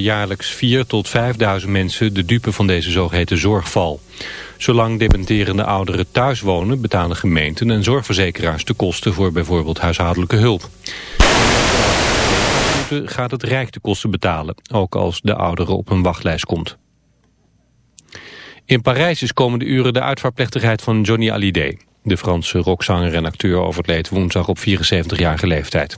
jaarlijks 4 tot 5.000 mensen de dupe van deze zogeheten zorgval. Zolang dementerende ouderen thuis wonen betalen gemeenten en zorgverzekeraars de kosten voor bijvoorbeeld huishoudelijke hulp. gaat het Rijk de kosten betalen, ook als de oudere op een wachtlijst komt. In Parijs is komende uren de uitvaartplechtigheid van Johnny Hallyday. De Franse rockzanger en acteur overleed woensdag op 74-jarige leeftijd.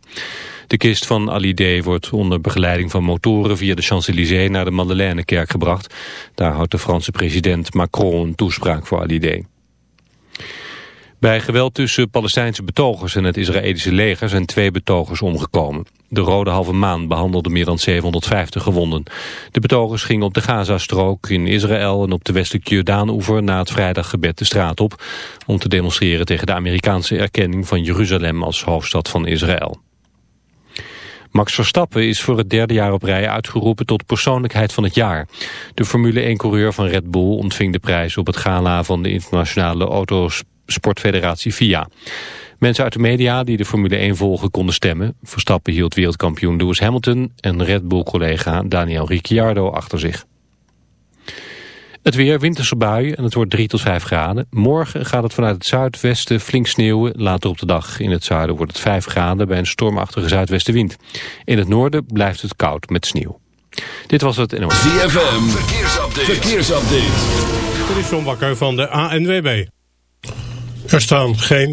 De kist van Hallyday wordt onder begeleiding van motoren via de Champs-Élysées naar de Madeleine-kerk gebracht. Daar houdt de Franse president Macron een toespraak voor Hallyday. Bij geweld tussen Palestijnse betogers en het Israëlische leger zijn twee betogers omgekomen. De Rode Halve Maan behandelde meer dan 750 gewonden. De betogers gingen op de Gazastrook in Israël en op de westelijke Jordaan-oever na het vrijdaggebed de straat op om te demonstreren tegen de Amerikaanse erkenning van Jeruzalem als hoofdstad van Israël. Max Verstappen is voor het derde jaar op rij uitgeroepen tot persoonlijkheid van het jaar. De Formule 1-coureur van Red Bull ontving de prijs op het gala van de internationale autosportfederatie FIA. Mensen uit de media die de Formule 1 volgen konden stemmen. Verstappen hield wereldkampioen Lewis Hamilton en Red Bull-collega Daniel Ricciardo achter zich. Het weer, winterse buien en het wordt 3 tot 5 graden. Morgen gaat het vanuit het zuidwesten flink sneeuwen. Later op de dag in het zuiden wordt het 5 graden bij een stormachtige zuidwestenwind. In het noorden blijft het koud met sneeuw. Dit was het NOS. ZFM, verkeersupdate. verkeersupdate. Dit is John Bakker van de ANWB. Er staan geen...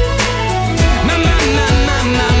My, my, my,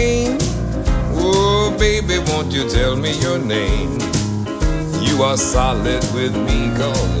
Baby, won't you tell me your name? You are solid with me, cause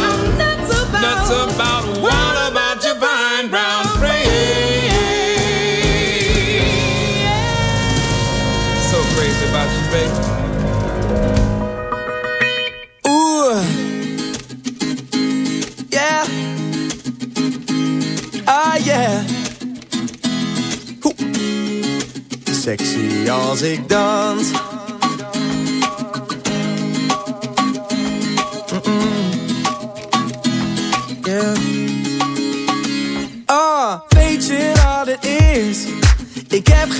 about, what about your fine brown frame? So crazy about you, baby. Ooh. Yeah. Ah, yeah. Hoe. Sexy als ik dans.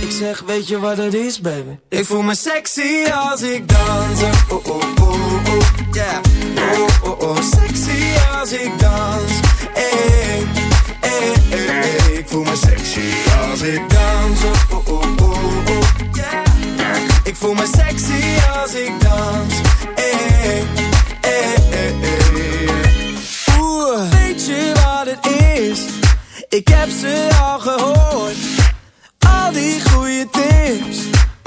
Ik zeg, weet je wat het is, baby? Ik voel me sexy als ik dans. Oh, oh, oh, oh, yeah. Oh, oh, oh, sexy als ik dans. Hey, hey, hey. Ik voel me sexy als ik dans. Oh, oh, oh, oh, yeah. Ik voel me sexy als ik dans. Hey, hey, hey, hey. Oeh, weet je wat het is? Ik heb ze al gehoord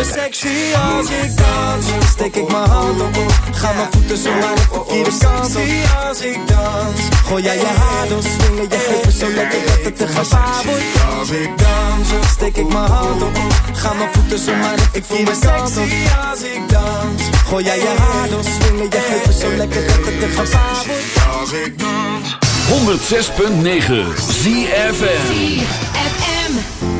Me sexy als ik dans. Steek ik mijn hand op. Ga mijn voeten zo maar de verkeerde kant op. Sexy als ik dans. Gooi jij je haar door, swingen je heupen zo lekker dat het te gevaar wordt. Als ik dans, steek ik mijn hand op. Ga mijn voeten zo maar de verkeerde kant op. Als ik dans. Gooi jij je haar door, swingen je heupen zo lekker dat het te gevaar wordt. Als ik dans. 106.9 ZFM. FM.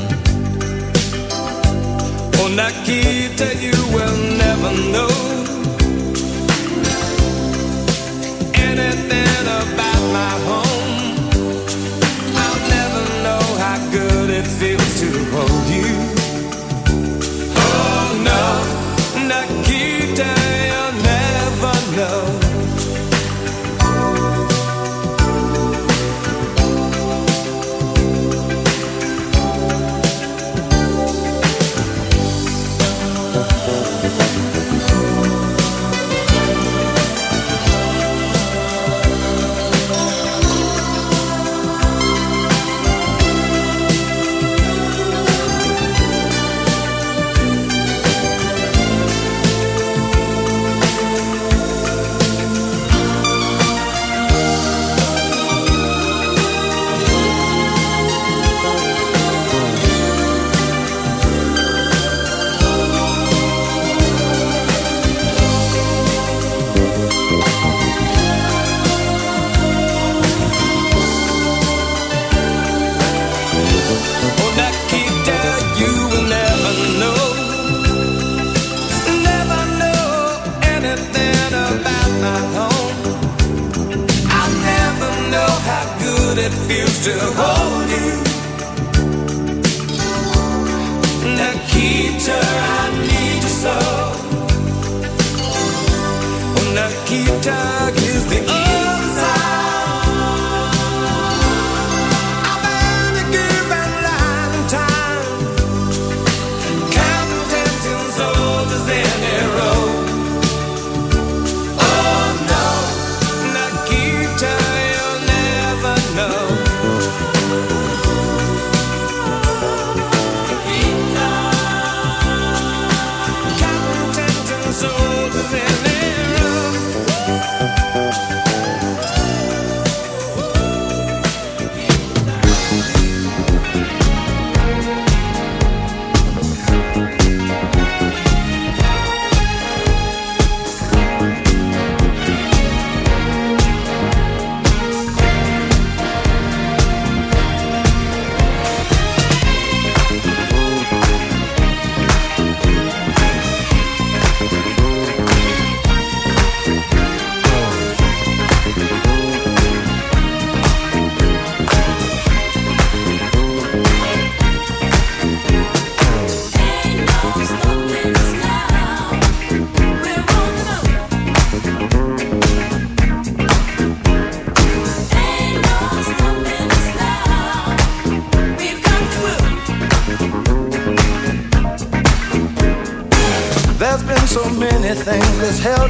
You will never know anything about my home. I'll never know how good it feels to hold you. That feels to hold you. That keeps her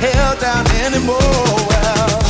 held down anymore. Well,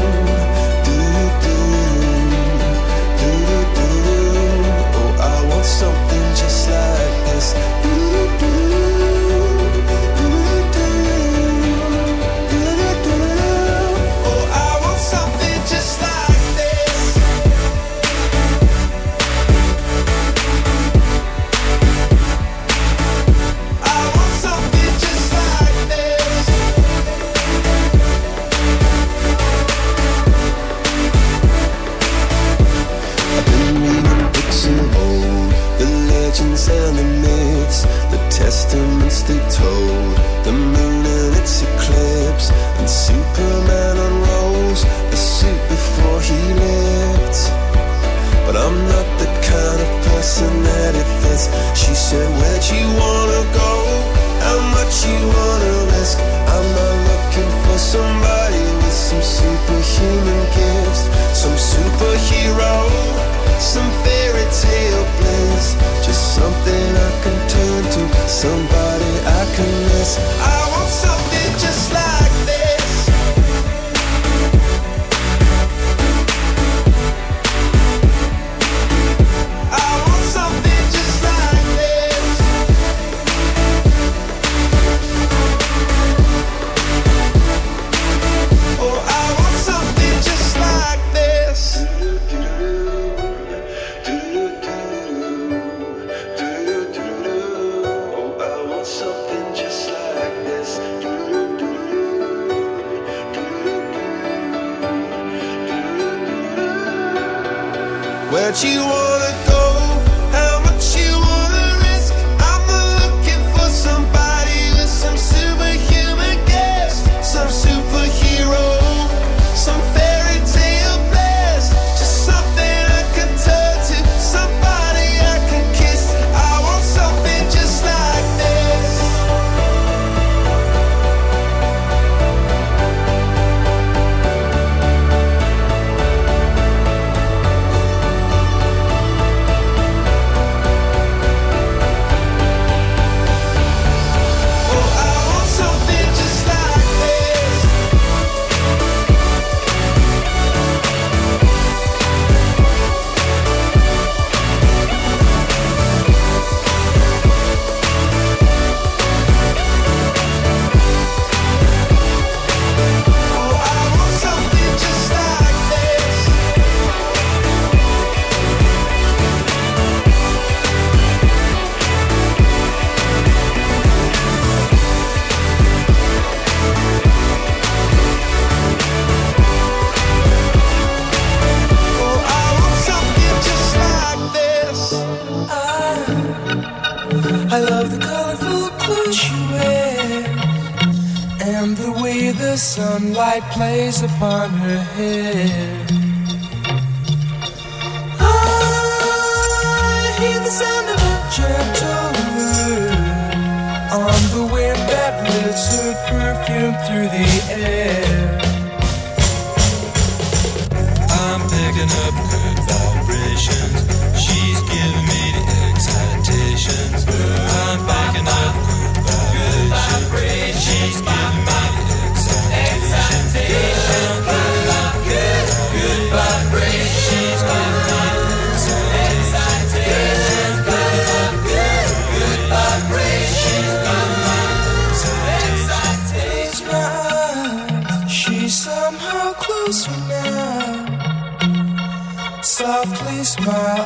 like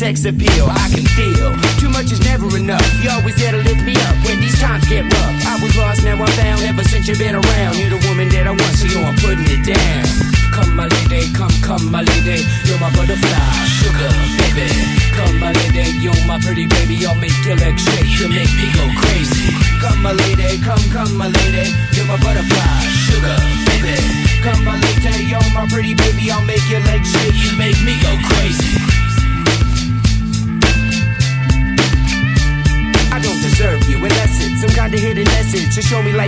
sex appeal. I can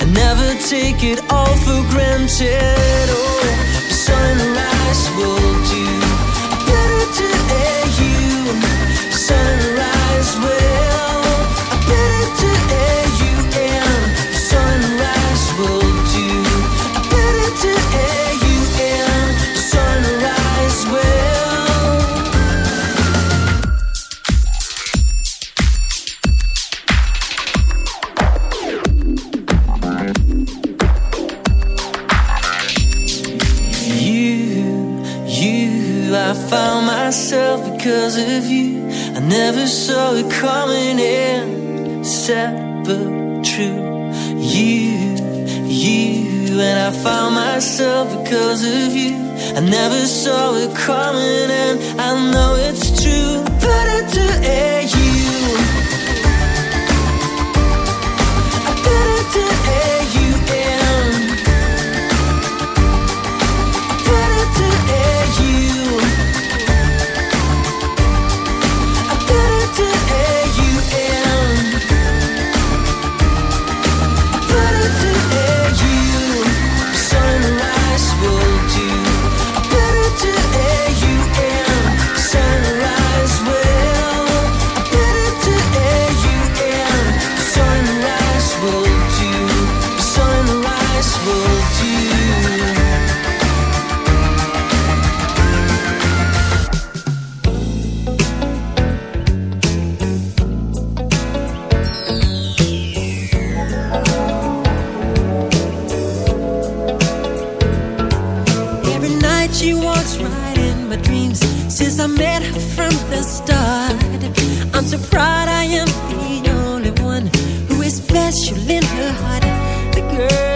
I never take it all for granted. Oh, sunrise will do. Better to AU, sunrise will. But true. You, you, and I found myself because of you. I never saw it coming, and I know it's true. It to AU. I met her from the start. I'm so proud I am the only one who is special in her heart. The girl.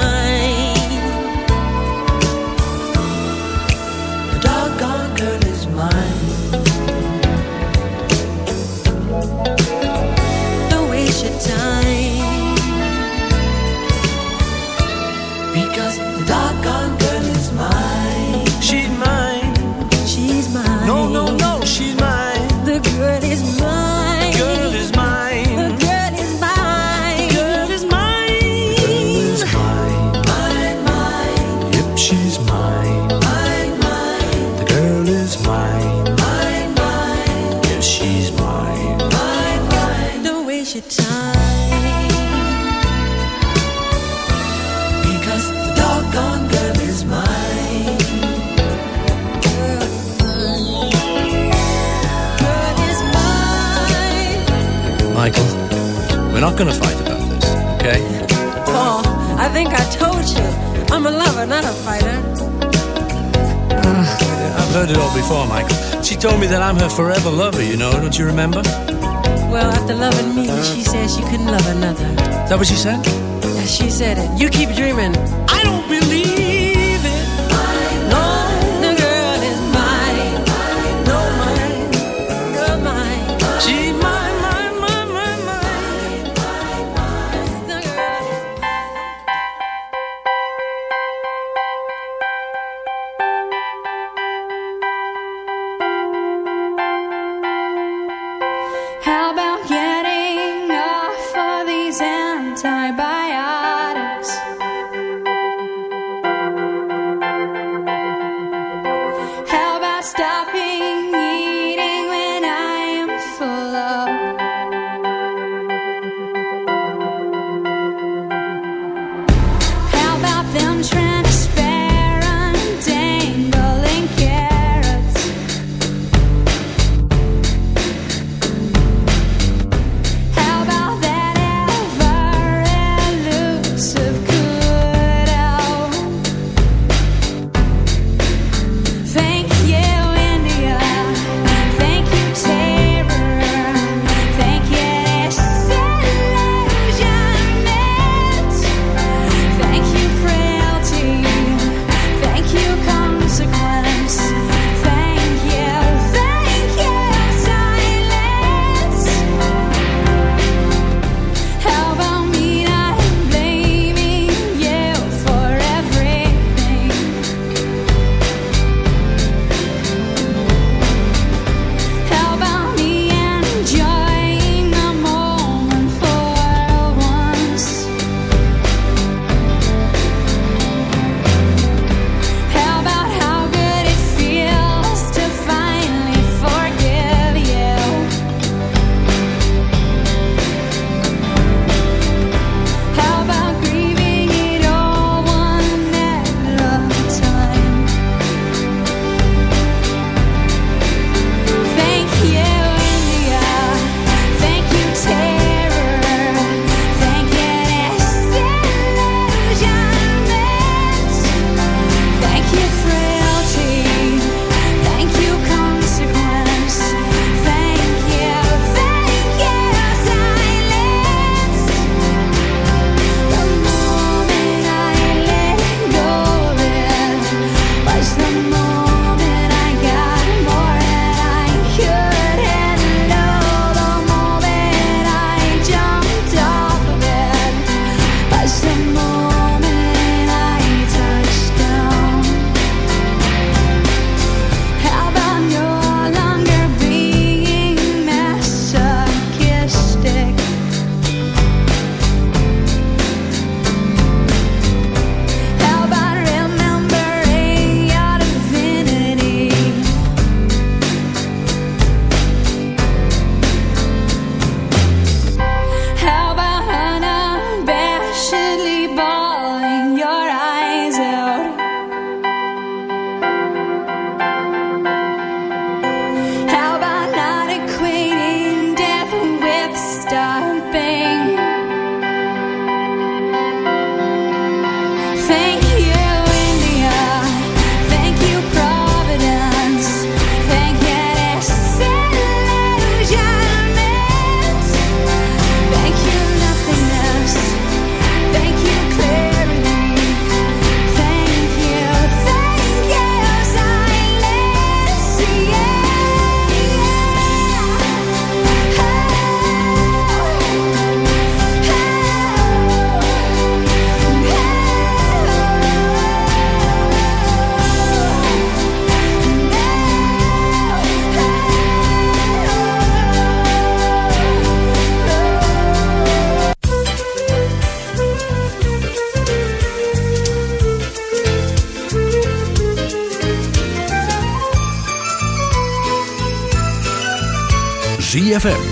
forever lover, you know, don't you remember? Well, after loving me, she says you couldn't love another. Is that what she said? Yeah, she said it. You keep dreaming. I don't